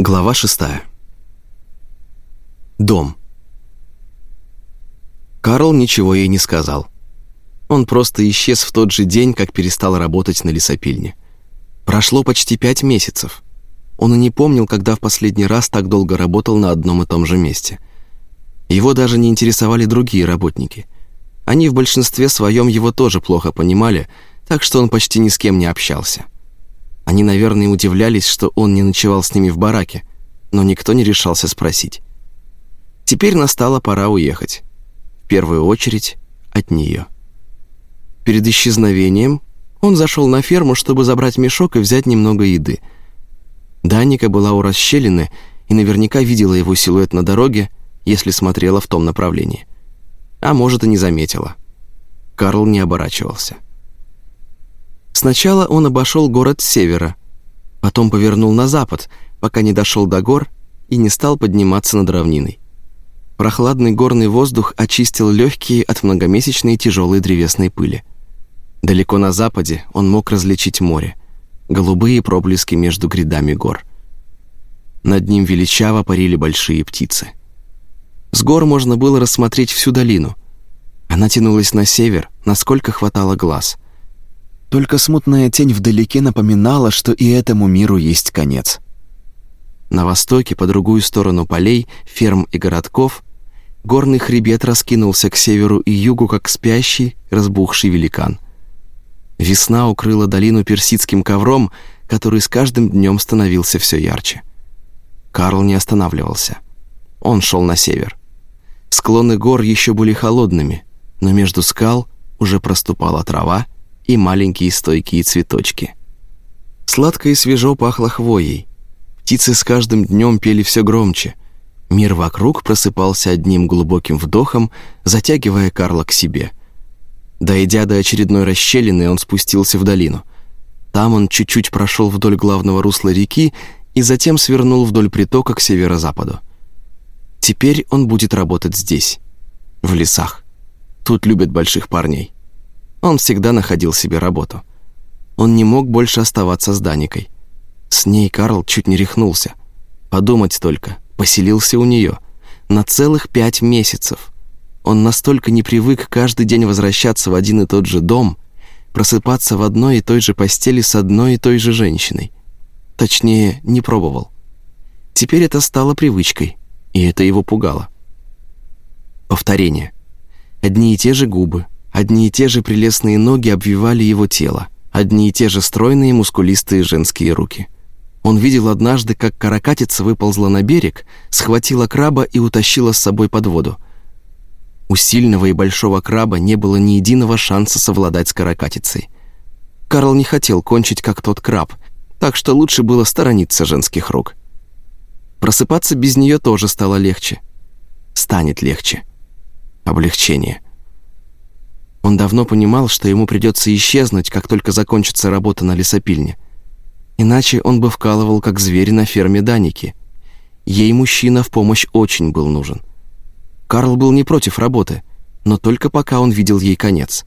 Глава шестая. Дом. Карл ничего ей не сказал. Он просто исчез в тот же день, как перестал работать на лесопильне. Прошло почти пять месяцев. Он и не помнил, когда в последний раз так долго работал на одном и том же месте. Его даже не интересовали другие работники. Они в большинстве своем его тоже плохо понимали, так что он почти ни с кем не общался. Они, наверное, удивлялись, что он не ночевал с ними в бараке, но никто не решался спросить. Теперь настала пора уехать. В первую очередь от нее. Перед исчезновением он зашел на ферму, чтобы забрать мешок и взять немного еды. Даника была у расщелины и наверняка видела его силуэт на дороге, если смотрела в том направлении. А может, и не заметила. Карл не оборачивался. Сначала он обошел город с севера, потом повернул на запад, пока не дошел до гор и не стал подниматься над равниной. Прохладный горный воздух очистил легкие от многомесячной тяжелой древесной пыли. Далеко на западе он мог различить море, голубые проблески между грядами гор. Над ним величаво парили большие птицы. С гор можно было рассмотреть всю долину. Она тянулась на север, насколько хватало глаз — только смутная тень вдалеке напоминала, что и этому миру есть конец. На востоке, по другую сторону полей, ферм и городков, горный хребет раскинулся к северу и югу, как спящий, разбухший великан. Весна укрыла долину персидским ковром, который с каждым днем становился все ярче. Карл не останавливался. Он шел на север. Склоны гор еще были холодными, но между скал уже проступала трава, и маленькие стойкие цветочки. Сладко и свежо пахло хвоей. Птицы с каждым днем пели все громче. Мир вокруг просыпался одним глубоким вдохом, затягивая Карла к себе. Дойдя до очередной расщелины, он спустился в долину. Там он чуть-чуть прошел вдоль главного русла реки и затем свернул вдоль притока к северо-западу. Теперь он будет работать здесь, в лесах. Тут любят больших парней. Он всегда находил себе работу. Он не мог больше оставаться с Даникой. С ней Карл чуть не рехнулся. Подумать только, поселился у нее. На целых пять месяцев. Он настолько не привык каждый день возвращаться в один и тот же дом, просыпаться в одной и той же постели с одной и той же женщиной. Точнее, не пробовал. Теперь это стало привычкой, и это его пугало. Повторение. Одни и те же губы, Одни и те же прелестные ноги обвивали его тело, одни и те же стройные мускулистые женские руки. Он видел однажды, как каракатица выползла на берег, схватила краба и утащила с собой под воду. У сильного и большого краба не было ни единого шанса совладать с каракатицей. Карл не хотел кончить, как тот краб, так что лучше было сторониться женских рук. Просыпаться без нее тоже стало легче. Станет легче. Облегчение. Он давно понимал, что ему придется исчезнуть, как только закончится работа на лесопильне. Иначе он бы вкалывал, как зверь на ферме Даники. Ей мужчина в помощь очень был нужен. Карл был не против работы, но только пока он видел ей конец.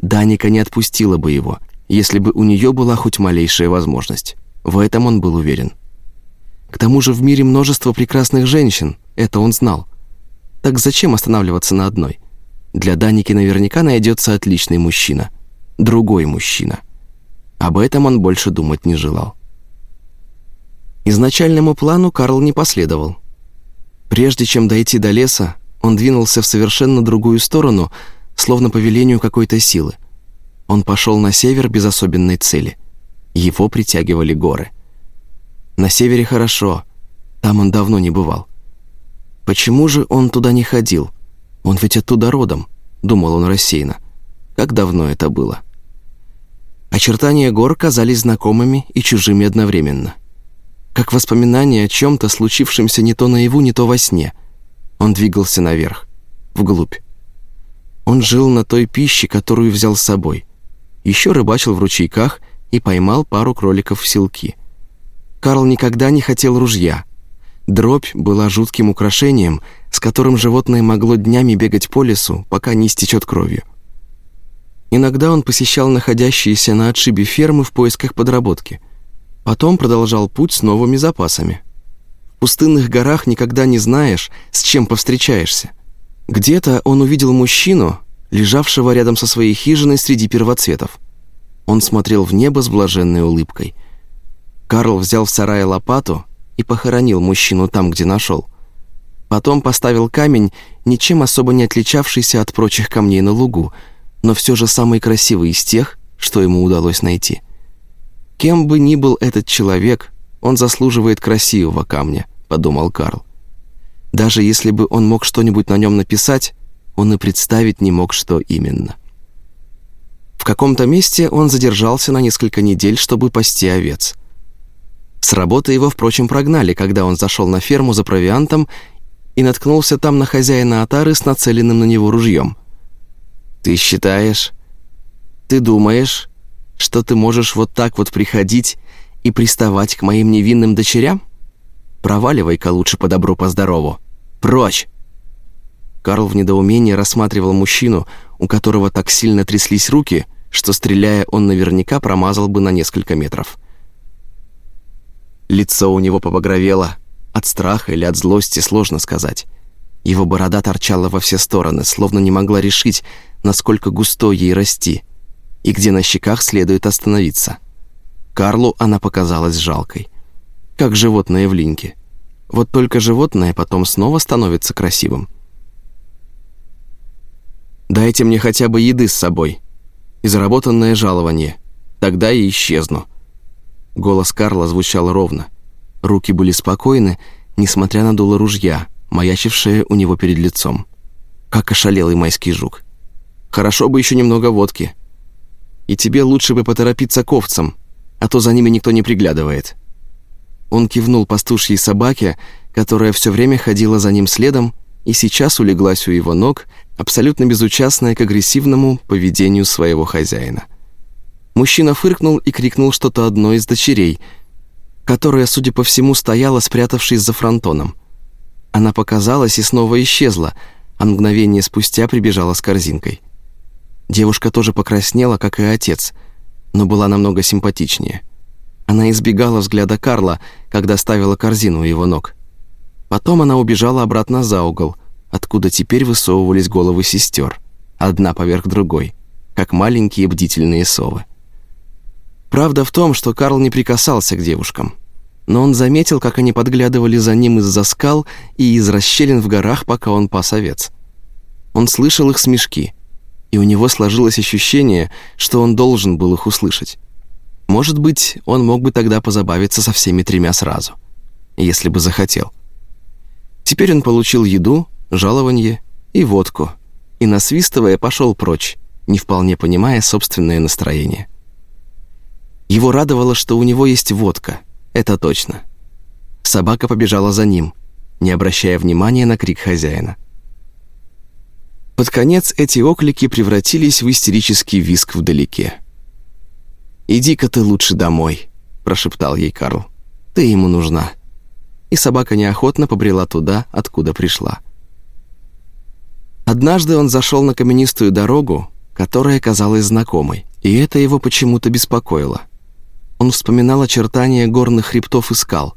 Даника не отпустила бы его, если бы у нее была хоть малейшая возможность. В этом он был уверен. К тому же в мире множество прекрасных женщин, это он знал. Так зачем останавливаться на одной? Для Даники наверняка найдется отличный мужчина. Другой мужчина. Об этом он больше думать не желал. Изначальному плану Карл не последовал. Прежде чем дойти до леса, он двинулся в совершенно другую сторону, словно по велению какой-то силы. Он пошел на север без особенной цели. Его притягивали горы. На севере хорошо, там он давно не бывал. Почему же он туда не ходил? Он ведь оттуда родом, думал он рассеянно. Как давно это было? Очертания гор казались знакомыми и чужими одновременно. Как воспоминание о чем-то, случившемся не то наяву, не то во сне. Он двигался наверх, вглубь. Он жил на той пище, которую взял с собой. Еще рыбачил в ручейках и поймал пару кроликов в селки. Карл никогда не хотел ружья, Дробь была жутким украшением, с которым животное могло днями бегать по лесу, пока не истечет кровью. Иногда он посещал находящиеся на отшибе фермы в поисках подработки. Потом продолжал путь с новыми запасами. В пустынных горах никогда не знаешь, с чем повстречаешься. Где-то он увидел мужчину, лежавшего рядом со своей хижиной среди первоцветов. Он смотрел в небо с блаженной улыбкой. Карл взял в сарае лопату и похоронил мужчину там, где нашел. Потом поставил камень, ничем особо не отличавшийся от прочих камней на лугу, но все же самый красивый из тех, что ему удалось найти. Кем бы ни был этот человек, он заслуживает красивого камня, подумал Карл. Даже если бы он мог что-нибудь на нем написать, он и представить не мог, что именно. В каком-то месте он задержался на несколько недель, чтобы пасти овец. С работы его, впрочем, прогнали, когда он зашел на ферму за провиантом и наткнулся там на хозяина отары с нацеленным на него ружьем. «Ты считаешь, ты думаешь, что ты можешь вот так вот приходить и приставать к моим невинным дочерям? Проваливай-ка лучше по добру, по здорову. Прочь!» Карл в недоумении рассматривал мужчину, у которого так сильно тряслись руки, что, стреляя, он наверняка промазал бы на несколько метров. Лицо у него побагровело. От страха или от злости сложно сказать. Его борода торчала во все стороны, словно не могла решить, насколько густой ей расти, и где на щеках следует остановиться. Карлу она показалась жалкой. Как животное в линьке. Вот только животное потом снова становится красивым. «Дайте мне хотя бы еды с собой и заработанное жалование, тогда и исчезну». Голос Карла звучал ровно. Руки были спокойны, несмотря на дуло ружья, маячившее у него перед лицом. Как ошалелый майский жук. «Хорошо бы еще немного водки. И тебе лучше бы поторопиться к овцам, а то за ними никто не приглядывает». Он кивнул пастушьей собаке, которая все время ходила за ним следом и сейчас улеглась у его ног, абсолютно безучастная к агрессивному поведению своего хозяина. Мужчина фыркнул и крикнул что-то одной из дочерей, которая, судя по всему, стояла, спрятавшись за фронтоном. Она показалась и снова исчезла, а мгновение спустя прибежала с корзинкой. Девушка тоже покраснела, как и отец, но была намного симпатичнее. Она избегала взгляда Карла, когда ставила корзину у его ног. Потом она убежала обратно за угол, откуда теперь высовывались головы сестер, одна поверх другой, как маленькие бдительные совы. Правда в том, что Карл не прикасался к девушкам. Но он заметил, как они подглядывали за ним из-за скал и из расщелин в горах, пока он пас овец. Он слышал их смешки, и у него сложилось ощущение, что он должен был их услышать. Может быть, он мог бы тогда позабавиться со всеми тремя сразу, если бы захотел. Теперь он получил еду, жалование и водку, и, насвистывая, пошел прочь, не вполне понимая собственное настроение. Его радовало, что у него есть водка. Это точно. Собака побежала за ним, не обращая внимания на крик хозяина. Под конец эти оклики превратились в истерический визг вдалеке. «Иди-ка ты лучше домой», – прошептал ей Карл. «Ты ему нужна». И собака неохотно побрела туда, откуда пришла. Однажды он зашел на каменистую дорогу, которая казалась знакомой, и это его почему-то беспокоило. Он вспоминал очертания горных хребтов и скал.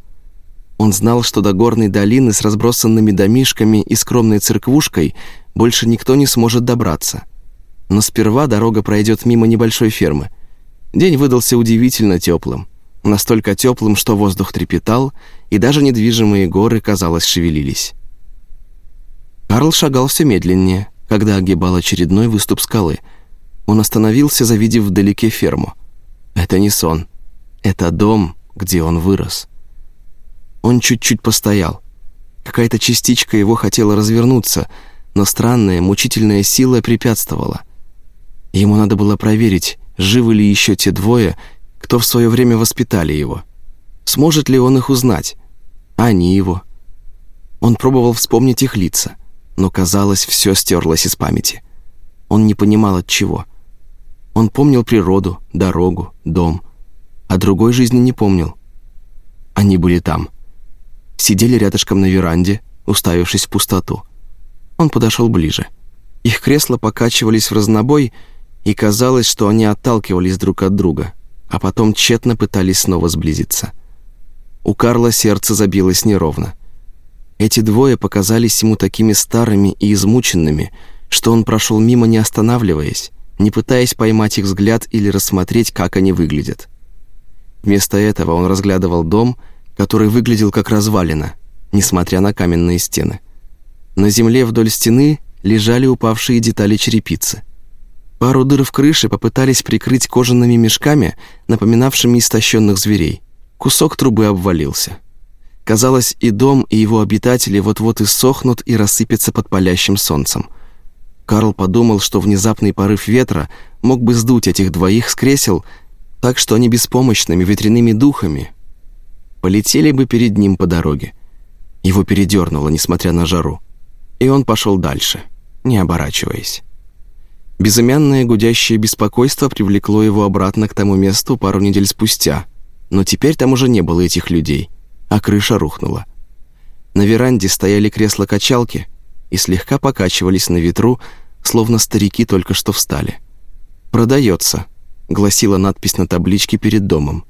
Он знал, что до горной долины с разбросанными домишками и скромной церквушкой больше никто не сможет добраться. Но сперва дорога пройдет мимо небольшой фермы. День выдался удивительно теплым. Настолько теплым, что воздух трепетал, и даже недвижимые горы, казалось, шевелились. Карл шагал все медленнее, когда огибал очередной выступ скалы. Он остановился, завидев вдалеке ферму. Это не сон. Это дом, где он вырос. Он чуть-чуть постоял. Какая-то частичка его хотела развернуться, но странная, мучительная сила препятствовала. Ему надо было проверить, живы ли еще те двое, кто в свое время воспитали его. Сможет ли он их узнать? А они его. Он пробовал вспомнить их лица, но, казалось, все стерлось из памяти. Он не понимал от чего. Он помнил природу, дорогу, дом — а другой жизни не помнил. Они были там. Сидели рядышком на веранде, уставившись в пустоту. Он подошел ближе. Их кресла покачивались в разнобой, и казалось, что они отталкивались друг от друга, а потом тщетно пытались снова сблизиться. У Карла сердце забилось неровно. Эти двое показались ему такими старыми и измученными, что он прошел мимо, не останавливаясь, не пытаясь поймать их взгляд или рассмотреть, как они выглядят. Вместо этого он разглядывал дом, который выглядел как развалина, несмотря на каменные стены. На земле вдоль стены лежали упавшие детали черепицы. Пару дыр в крыше попытались прикрыть кожаными мешками, напоминавшими истощенных зверей. Кусок трубы обвалился. Казалось, и дом, и его обитатели вот-вот иссохнут и рассыпятся под палящим солнцем. Карл подумал, что внезапный порыв ветра мог бы сдуть этих двоих с кресел, так что они беспомощными ветряными духами полетели бы перед ним по дороге. Его передернуло, несмотря на жару. И он пошел дальше, не оборачиваясь. Безымянное гудящее беспокойство привлекло его обратно к тому месту пару недель спустя, но теперь там уже не было этих людей, а крыша рухнула. На веранде стояли кресла-качалки и слегка покачивались на ветру, словно старики только что встали. «Продается», — гласила надпись на табличке перед домом.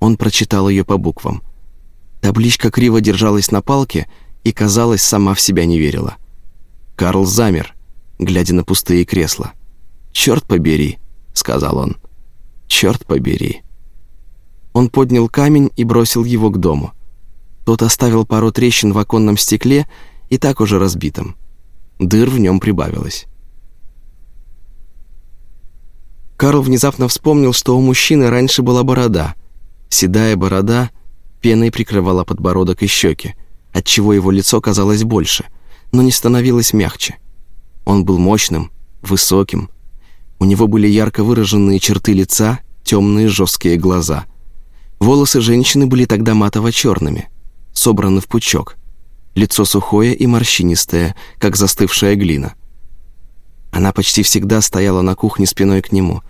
Он прочитал ее по буквам. Табличка криво держалась на палке и, казалось, сама в себя не верила. Карл замер, глядя на пустые кресла. «Черт побери», — сказал он. «Черт побери». Он поднял камень и бросил его к дому. Тот оставил пару трещин в оконном стекле и так уже разбитом. Дыр в нем прибавилось. Карл внезапно вспомнил, что у мужчины раньше была борода. Седая борода пеной прикрывала подбородок и щеки, отчего его лицо казалось больше, но не становилось мягче. Он был мощным, высоким. У него были ярко выраженные черты лица, темные жесткие глаза. Волосы женщины были тогда матово-черными, собраны в пучок. Лицо сухое и морщинистое, как застывшая глина. Она почти всегда стояла на кухне спиной к нему.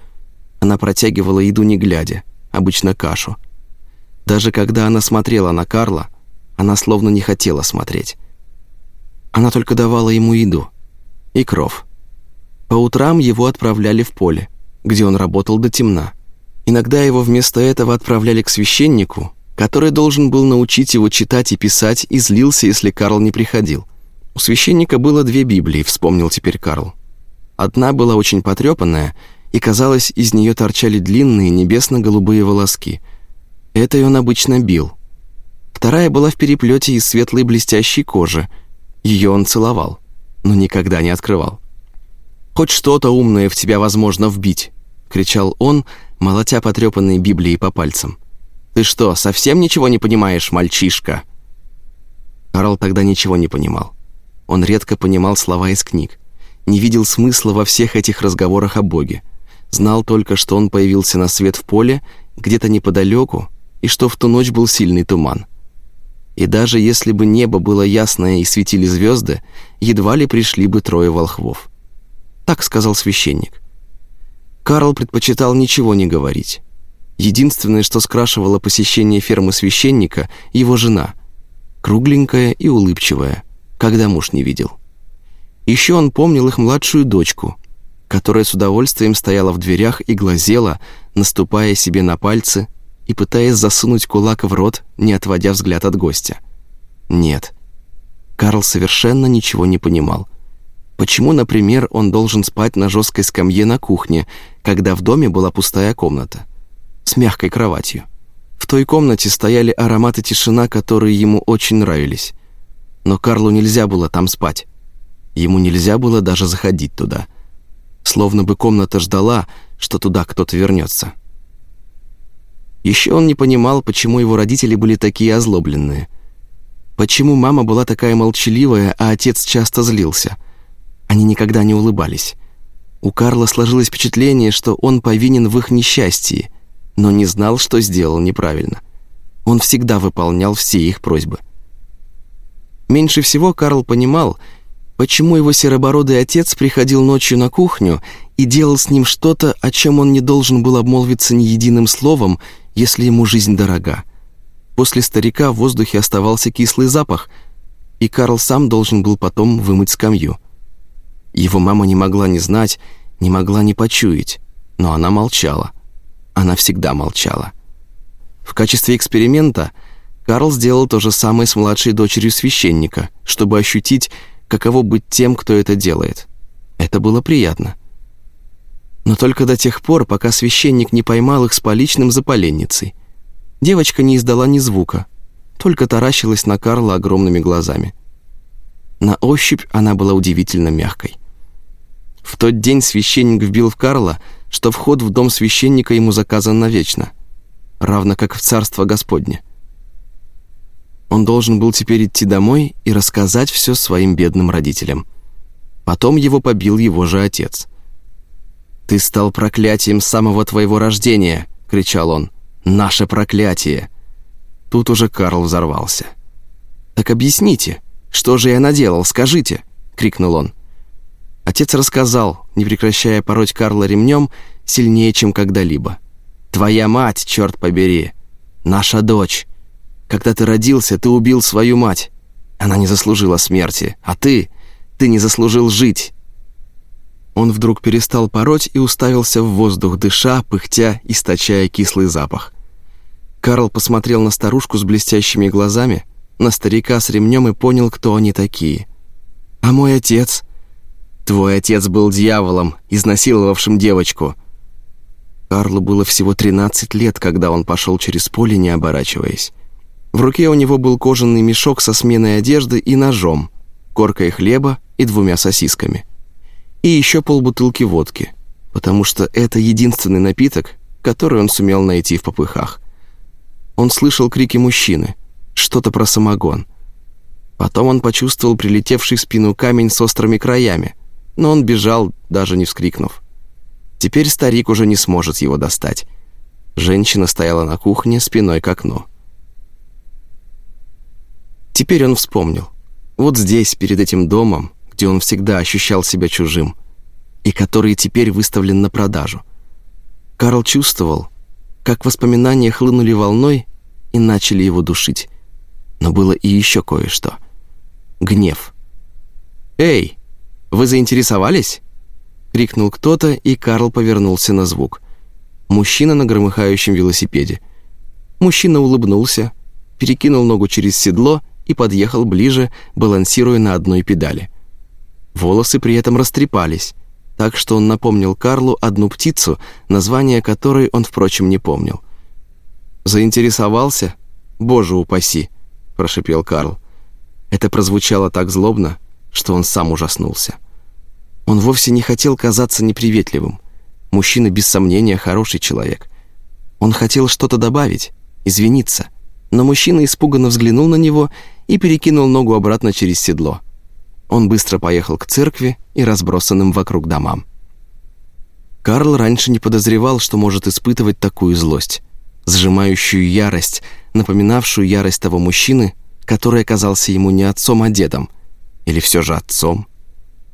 Она протягивала еду не глядя, обычно кашу. Даже когда она смотрела на Карла, она словно не хотела смотреть. Она только давала ему еду и кров. По утрам его отправляли в поле, где он работал до темна. Иногда его вместо этого отправляли к священнику, который должен был научить его читать и писать, и злился, если Карл не приходил. У священника было две Библии, вспомнил теперь Карл. Одна была очень потрепанная, и, казалось, из нее торчали длинные небесно-голубые волоски – Этой он обычно бил. Вторая была в переплете из светлой блестящей кожи. Ее он целовал, но никогда не открывал. «Хоть что-то умное в тебя возможно вбить!» — кричал он, молотя потрепанные Библии по пальцам. «Ты что, совсем ничего не понимаешь, мальчишка?» Карл тогда ничего не понимал. Он редко понимал слова из книг, не видел смысла во всех этих разговорах о Боге. Знал только, что он появился на свет в поле, где-то неподалеку, и что в ту ночь был сильный туман. И даже если бы небо было ясное и светили звезды, едва ли пришли бы трое волхвов. Так сказал священник. Карл предпочитал ничего не говорить. Единственное, что скрашивало посещение фермы священника, его жена, кругленькая и улыбчивая, когда муж не видел. Еще он помнил их младшую дочку, которая с удовольствием стояла в дверях и глазела, наступая себе на пальцы и пытаясь засунуть кулак в рот, не отводя взгляд от гостя. Нет. Карл совершенно ничего не понимал. Почему, например, он должен спать на жесткой скамье на кухне, когда в доме была пустая комната? С мягкой кроватью. В той комнате стояли ароматы тишина, которые ему очень нравились. Но Карлу нельзя было там спать. Ему нельзя было даже заходить туда. Словно бы комната ждала, что туда кто-то вернется. Еще он не понимал, почему его родители были такие озлобленные. Почему мама была такая молчаливая, а отец часто злился. Они никогда не улыбались. У Карла сложилось впечатление, что он повинен в их несчастье, но не знал, что сделал неправильно. Он всегда выполнял все их просьбы. Меньше всего Карл понимал, почему его серобородый отец приходил ночью на кухню и делал с ним что-то, о чем он не должен был обмолвиться ни единым словом если ему жизнь дорога. После старика в воздухе оставался кислый запах, и Карл сам должен был потом вымыть скамью. Его мама не могла не знать, не могла не почуять, но она молчала. Она всегда молчала. В качестве эксперимента Карл сделал то же самое с младшей дочерью священника, чтобы ощутить, каково быть тем, кто это делает. Это было приятно. Но только до тех пор, пока священник не поймал их с поличным за поленницей. Девочка не издала ни звука, только таращилась на Карла огромными глазами. На ощупь она была удивительно мягкой. В тот день священник вбил в Карла, что вход в дом священника ему заказан навечно, равно как в Царство Господне. Он должен был теперь идти домой и рассказать все своим бедным родителям. Потом его побил его же отец. «Ты стал проклятием самого твоего рождения!» — кричал он. «Наше проклятие!» Тут уже Карл взорвался. «Так объясните, что же я наделал, скажите!» — крикнул он. Отец рассказал, не прекращая пороть Карла ремнем, сильнее, чем когда-либо. «Твоя мать, черт побери! Наша дочь! Когда ты родился, ты убил свою мать. Она не заслужила смерти. А ты? Ты не заслужил жить». Он вдруг перестал пороть и уставился в воздух, дыша, пыхтя, источая кислый запах. Карл посмотрел на старушку с блестящими глазами, на старика с ремнем и понял, кто они такие. «А мой отец?» «Твой отец был дьяволом, изнасиловавшим девочку». Карлу было всего 13 лет, когда он пошел через поле, не оборачиваясь. В руке у него был кожаный мешок со сменой одежды и ножом, коркой хлеба и двумя сосисками. И еще полбутылки водки, потому что это единственный напиток, который он сумел найти в попыхах. Он слышал крики мужчины, что-то про самогон. Потом он почувствовал прилетевший в спину камень с острыми краями, но он бежал, даже не вскрикнув. Теперь старик уже не сможет его достать. Женщина стояла на кухне спиной к окну. Теперь он вспомнил. Вот здесь, перед этим домом, где он всегда ощущал себя чужим, и который теперь выставлен на продажу. Карл чувствовал, как воспоминания хлынули волной и начали его душить. Но было и еще кое-что. Гнев. «Эй, вы заинтересовались?» — крикнул кто-то, и Карл повернулся на звук. Мужчина на громыхающем велосипеде. Мужчина улыбнулся, перекинул ногу через седло и подъехал ближе, балансируя на одной педали. Волосы при этом растрепались, так что он напомнил Карлу одну птицу, название которой он, впрочем, не помнил. «Заинтересовался? Боже упаси!» – прошипел Карл. Это прозвучало так злобно, что он сам ужаснулся. Он вовсе не хотел казаться неприветливым. Мужчина, без сомнения, хороший человек. Он хотел что-то добавить, извиниться, но мужчина испуганно взглянул на него и перекинул ногу обратно через седло. Он быстро поехал к церкви и разбросанным вокруг домам. Карл раньше не подозревал, что может испытывать такую злость, сжимающую ярость, напоминавшую ярость того мужчины, который оказался ему не отцом, а дедом, или все же отцом.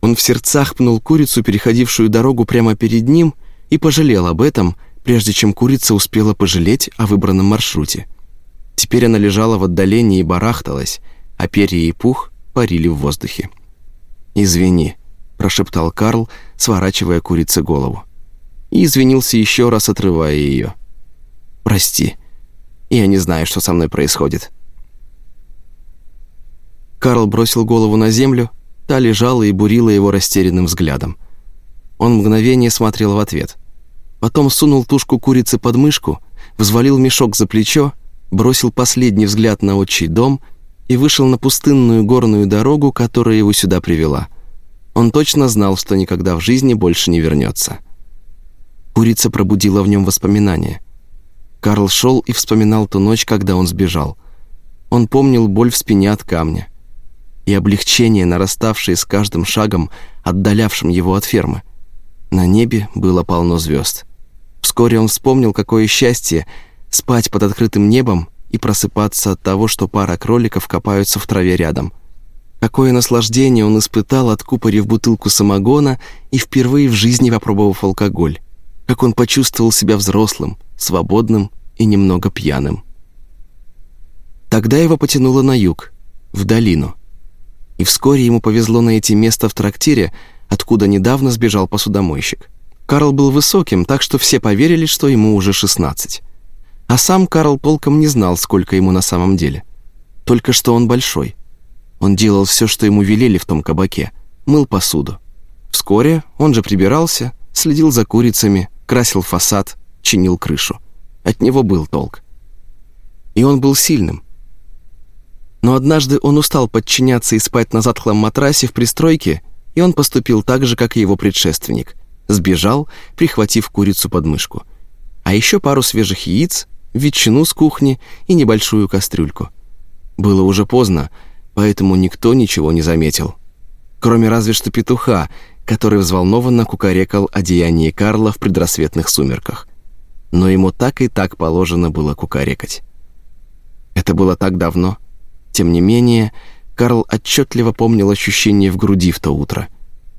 Он в сердцах пнул курицу, переходившую дорогу прямо перед ним, и пожалел об этом, прежде чем курица успела пожалеть о выбранном маршруте. Теперь она лежала в отдалении и барахталась, а перья и пух парили в воздухе. «Извини», — прошептал Карл, сворачивая курице голову. И извинился еще раз, отрывая ее. «Прости, я не знаю, что со мной происходит». Карл бросил голову на землю, та лежала и бурила его растерянным взглядом. Он мгновение смотрел в ответ. Потом сунул тушку курицы под мышку, взвалил мешок за плечо бросил последний взгляд на отчий дом и вышел на пустынную горную дорогу, которая его сюда привела. Он точно знал, что никогда в жизни больше не вернется. Курица пробудила в нем воспоминания. Карл шел и вспоминал ту ночь, когда он сбежал. Он помнил боль в спине от камня и облегчение, нараставшее с каждым шагом, отдалявшим его от фермы. На небе было полно звезд. Вскоре он вспомнил, какое счастье — спать под открытым небом и просыпаться от того, что пара кроликов копаются в траве рядом. Какое наслаждение он испытал, откупорив бутылку самогона и впервые в жизни попробовав алкоголь. Как он почувствовал себя взрослым, свободным и немного пьяным. Тогда его потянуло на юг, в долину. И вскоре ему повезло найти место в трактире, откуда недавно сбежал посудомойщик. Карл был высоким, так что все поверили, что ему уже 16. А сам Карл толком не знал, сколько ему на самом деле. Только что он большой. Он делал все, что ему велели в том кабаке. Мыл посуду. Вскоре он же прибирался, следил за курицами, красил фасад, чинил крышу. От него был толк. И он был сильным. Но однажды он устал подчиняться и спать на затхлом матрасе в пристройке, и он поступил так же, как и его предшественник. Сбежал, прихватив курицу под мышку. А еще пару свежих яиц, ветчину с кухни и небольшую кастрюльку. Было уже поздно, поэтому никто ничего не заметил. Кроме разве что петуха, который взволнованно кукарекал о деянии Карла в предрассветных сумерках. Но ему так и так положено было кукарекать. Это было так давно. Тем не менее, Карл отчетливо помнил ощущение в груди в то утро.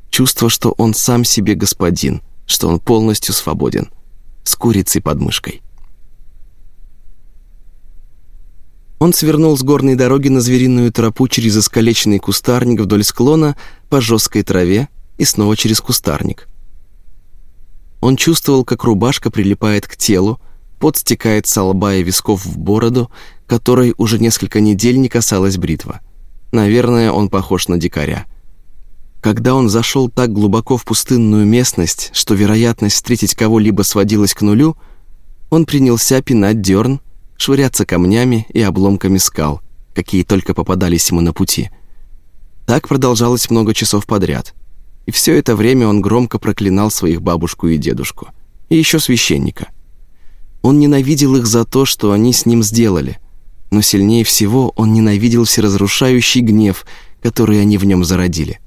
Чувство, что он сам себе господин, что он полностью свободен, с курицей под мышкой. Он свернул с горной дороги на звериную тропу через искалеченный кустарник вдоль склона по жесткой траве и снова через кустарник. Он чувствовал, как рубашка прилипает к телу, пот стекает со лба и висков в бороду, которой уже несколько недель не касалась бритва. Наверное, он похож на дикаря. Когда он зашел так глубоко в пустынную местность, что вероятность встретить кого-либо сводилась к нулю, он принялся пинать дерн, швыряться камнями и обломками скал, какие только попадались ему на пути. Так продолжалось много часов подряд. И все это время он громко проклинал своих бабушку и дедушку. И еще священника. Он ненавидел их за то, что они с ним сделали. Но сильнее всего он ненавидел всеразрушающий гнев, который они в нем зародили.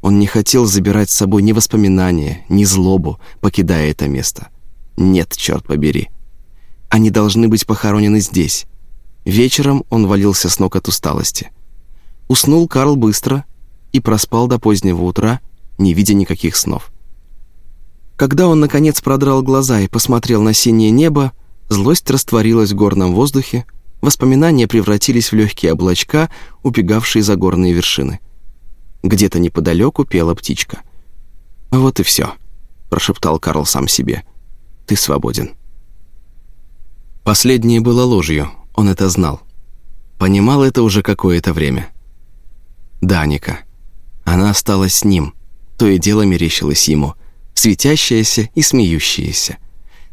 Он не хотел забирать с собой ни воспоминания, ни злобу, покидая это место. Нет, черт побери. Они должны быть похоронены здесь. Вечером он валился с ног от усталости. Уснул Карл быстро и проспал до позднего утра, не видя никаких снов. Когда он, наконец, продрал глаза и посмотрел на синее небо, злость растворилась в горном воздухе, воспоминания превратились в легкие облачка, убегавшие за горные вершины. Где-то неподалеку пела птичка. «Вот и все», — прошептал Карл сам себе. «Ты свободен». Последнее было ложью, он это знал. Понимал это уже какое-то время. Даника. Она осталась с ним. То и дело мерещилось ему. Светящаяся и смеющаяся.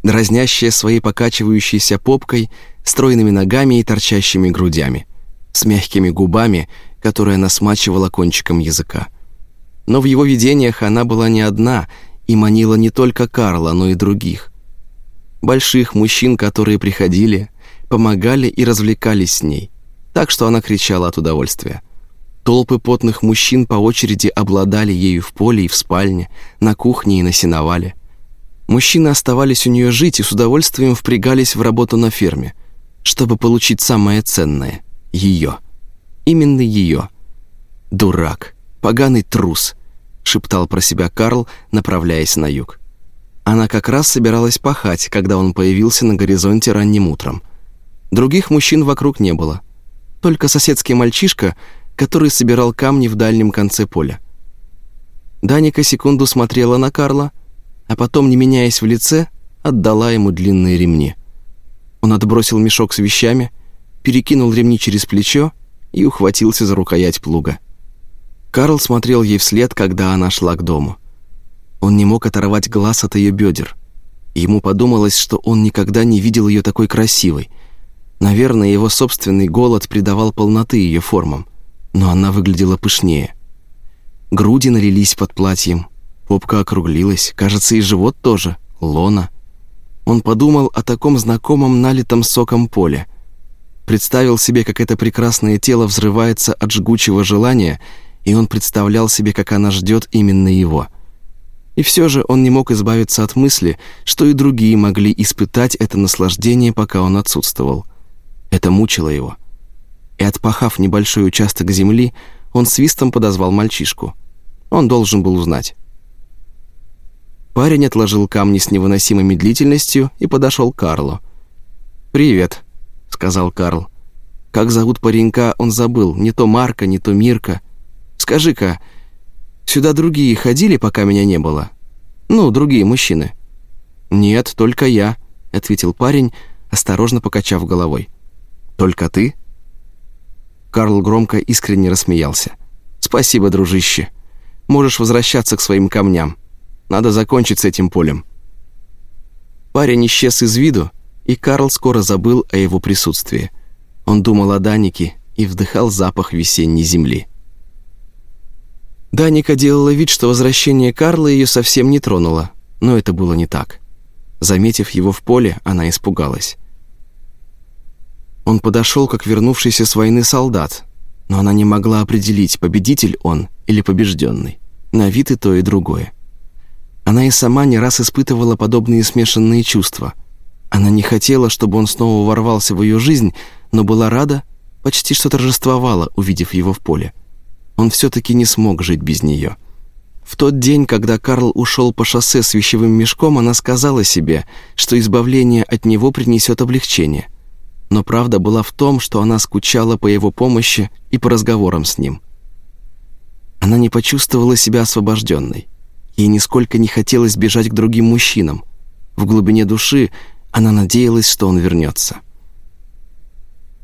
Дразнящая своей покачивающейся попкой, стройными ногами и торчащими грудями. С мягкими губами, которые она смачивала кончиком языка. Но в его видениях она была не одна и манила не только Карла, но и других больших мужчин, которые приходили, помогали и развлекались с ней, так что она кричала от удовольствия. Толпы потных мужчин по очереди обладали ею в поле и в спальне, на кухне и на сеновале. Мужчины оставались у нее жить и с удовольствием впрягались в работу на ферме, чтобы получить самое ценное — ее. Именно ее. «Дурак, поганый трус», — шептал про себя Карл, направляясь на юг. Она как раз собиралась пахать, когда он появился на горизонте ранним утром. Других мужчин вокруг не было. Только соседский мальчишка, который собирал камни в дальнем конце поля. Даника секунду смотрела на Карла, а потом, не меняясь в лице, отдала ему длинные ремни. Он отбросил мешок с вещами, перекинул ремни через плечо и ухватился за рукоять плуга. Карл смотрел ей вслед, когда она шла к дому. Он не мог оторвать глаз от ее бедер. Ему подумалось, что он никогда не видел ее такой красивой. Наверное, его собственный голод придавал полноты ее формам, но она выглядела пышнее. Груди налились под платьем, попка округлилась, кажется, и живот тоже, лона. Он подумал о таком знакомом налитом соком поле. Представил себе, как это прекрасное тело взрывается от жгучего желания, и он представлял себе, как она ждет именно его — и все же он не мог избавиться от мысли, что и другие могли испытать это наслаждение, пока он отсутствовал. Это мучило его. И отпахав небольшой участок земли, он свистом подозвал мальчишку. Он должен был узнать. Парень отложил камни с невыносимой медлительностью и подошел к Карлу. «Привет», — сказал Карл. «Как зовут паренька, он забыл. Не то Марка, не то Мирка. Скажи-ка, Сюда другие ходили, пока меня не было? Ну, другие мужчины». «Нет, только я», — ответил парень, осторожно покачав головой. «Только ты?» Карл громко искренне рассмеялся. «Спасибо, дружище. Можешь возвращаться к своим камням. Надо закончить с этим полем». Парень исчез из виду, и Карл скоро забыл о его присутствии. Он думал о Данике и вдыхал запах весенней земли. Даника делала вид, что возвращение Карла ее совсем не тронуло, но это было не так. Заметив его в поле, она испугалась. Он подошел, как вернувшийся с войны солдат, но она не могла определить, победитель он или побежденный. На вид и то, и другое. Она и сама не раз испытывала подобные смешанные чувства. Она не хотела, чтобы он снова ворвался в ее жизнь, но была рада, почти что торжествовала, увидев его в поле. Он все-таки не смог жить без нее. В тот день, когда Карл ушел по шоссе с вещевым мешком, она сказала себе, что избавление от него принесет облегчение. Но правда была в том, что она скучала по его помощи и по разговорам с ним. Она не почувствовала себя освобожденной. Ей нисколько не хотелось бежать к другим мужчинам. В глубине души она надеялась, что он вернется.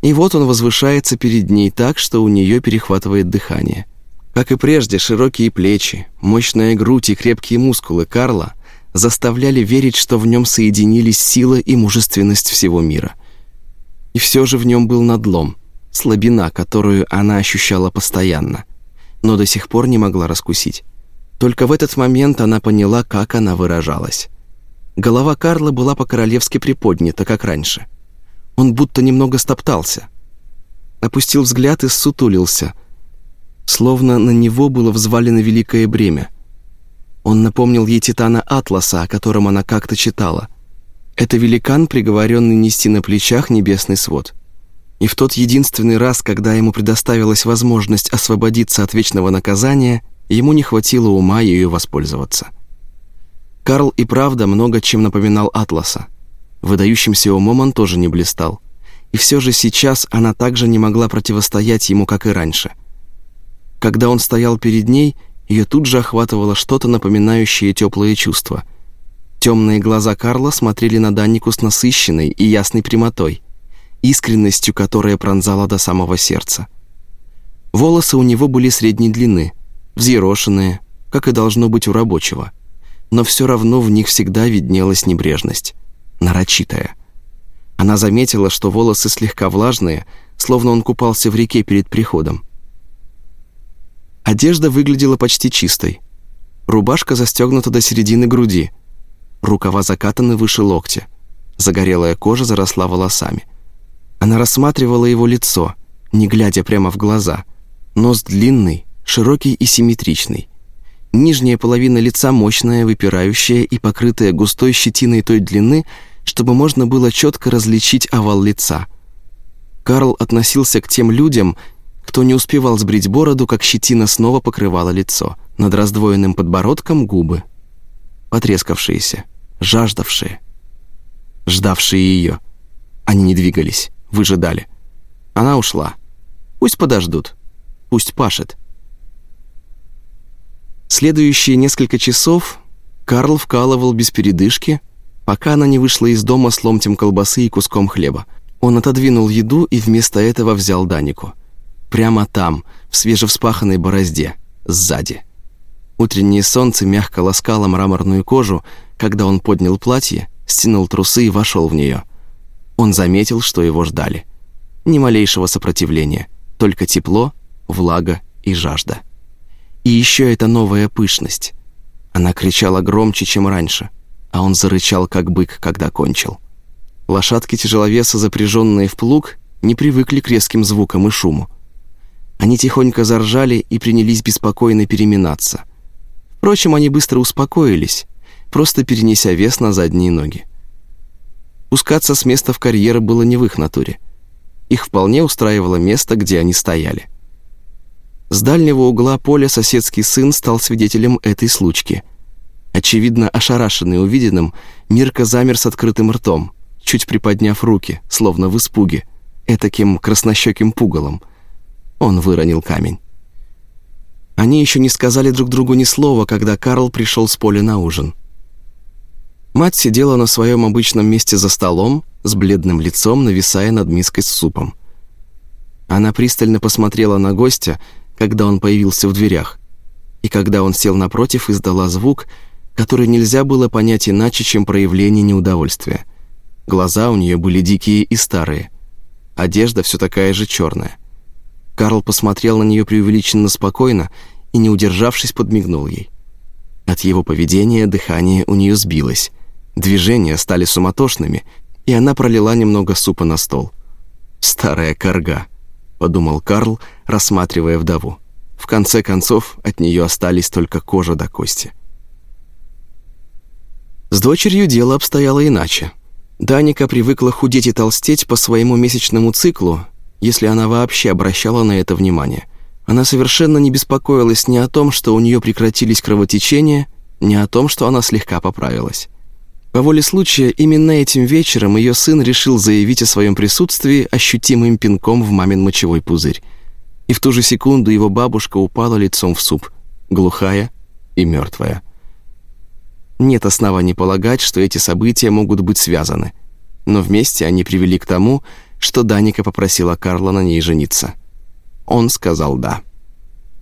И вот он возвышается перед ней так, что у нее перехватывает дыхание. Как и прежде, широкие плечи, мощная грудь и крепкие мускулы Карла заставляли верить, что в нем соединились сила и мужественность всего мира. И все же в нем был надлом, слабина, которую она ощущала постоянно, но до сих пор не могла раскусить. Только в этот момент она поняла, как она выражалась. Голова Карла была по-королевски приподнята, как раньше – он будто немного стоптался. Опустил взгляд и сутулился, словно на него было взвалено великое бремя. Он напомнил ей Титана Атласа, о котором она как-то читала. Это великан, приговоренный нести на плечах небесный свод. И в тот единственный раз, когда ему предоставилась возможность освободиться от вечного наказания, ему не хватило ума ею воспользоваться. Карл и правда много чем напоминал Атласа. Выдающимся умом он тоже не блистал. И все же сейчас она также не могла противостоять ему, как и раньше. Когда он стоял перед ней, ее тут же охватывало что-то напоминающее теплые чувства. Темные глаза Карла смотрели на Даннику с насыщенной и ясной прямотой, искренностью, которая пронзала до самого сердца. Волосы у него были средней длины, взъерошенные, как и должно быть у рабочего, но все равно в них всегда виднелась небрежность нарочитая. Она заметила, что волосы слегка влажные, словно он купался в реке перед приходом. Одежда выглядела почти чистой. Рубашка застегнута до середины груди. Рукава закатаны выше локтя. Загорелая кожа заросла волосами. Она рассматривала его лицо, не глядя прямо в глаза. Нос длинный, широкий и симметричный. Нижняя половина лица мощная, выпирающая и покрытая густой щетиной той длины, чтобы можно было четко различить овал лица. Карл относился к тем людям, кто не успевал сбрить бороду, как щетина снова покрывала лицо. Над раздвоенным подбородком губы. Потрескавшиеся, жаждавшие, ждавшие ее. Они не двигались, выжидали. Она ушла. Пусть подождут. Пусть пашет. Следующие несколько часов Карл вкалывал без передышки, пока она не вышла из дома с ломтем колбасы и куском хлеба. Он отодвинул еду и вместо этого взял Данику. Прямо там, в свежевспаханной борозде, сзади. Утреннее солнце мягко ласкало мраморную кожу, когда он поднял платье, стянул трусы и вошел в нее. Он заметил, что его ждали. Ни малейшего сопротивления, только тепло, влага и жажда. И еще эта новая пышность. Она кричала громче, чем раньше – а он зарычал, как бык, когда кончил. Лошадки тяжеловеса, запряженные в плуг, не привыкли к резким звукам и шуму. Они тихонько заржали и принялись беспокойно переминаться. Впрочем, они быстро успокоились, просто перенеся вес на задние ноги. Пускаться с места в карьеры было не в их натуре. Их вполне устраивало место, где они стояли. С дальнего угла поля соседский сын стал свидетелем этой случки – Очевидно, ошарашенный увиденным, Мирка замер с открытым ртом, чуть приподняв руки, словно в испуге, этаким краснощеким пугалом. Он выронил камень. Они еще не сказали друг другу ни слова, когда Карл пришел с поля на ужин. Мать сидела на своем обычном месте за столом, с бледным лицом, нависая над миской с супом. Она пристально посмотрела на гостя, когда он появился в дверях, и когда он сел напротив, издала звук, который нельзя было понять иначе, чем проявление неудовольствия. Глаза у нее были дикие и старые. Одежда все такая же черная. Карл посмотрел на нее преувеличенно спокойно и, не удержавшись, подмигнул ей. От его поведения дыхание у нее сбилось. Движения стали суматошными, и она пролила немного супа на стол. «Старая корга», — подумал Карл, рассматривая вдову. В конце концов, от нее остались только кожа до кости. С дочерью дело обстояло иначе. Даника привыкла худеть и толстеть по своему месячному циклу, если она вообще обращала на это внимание. Она совершенно не беспокоилась ни о том, что у нее прекратились кровотечения, ни о том, что она слегка поправилась. По воле случая, именно этим вечером ее сын решил заявить о своем присутствии ощутимым пинком в мамин мочевой пузырь. И в ту же секунду его бабушка упала лицом в суп, глухая и мертвая. Нет оснований полагать, что эти события могут быть связаны. Но вместе они привели к тому, что Даника попросила Карла на ней жениться. Он сказал «да».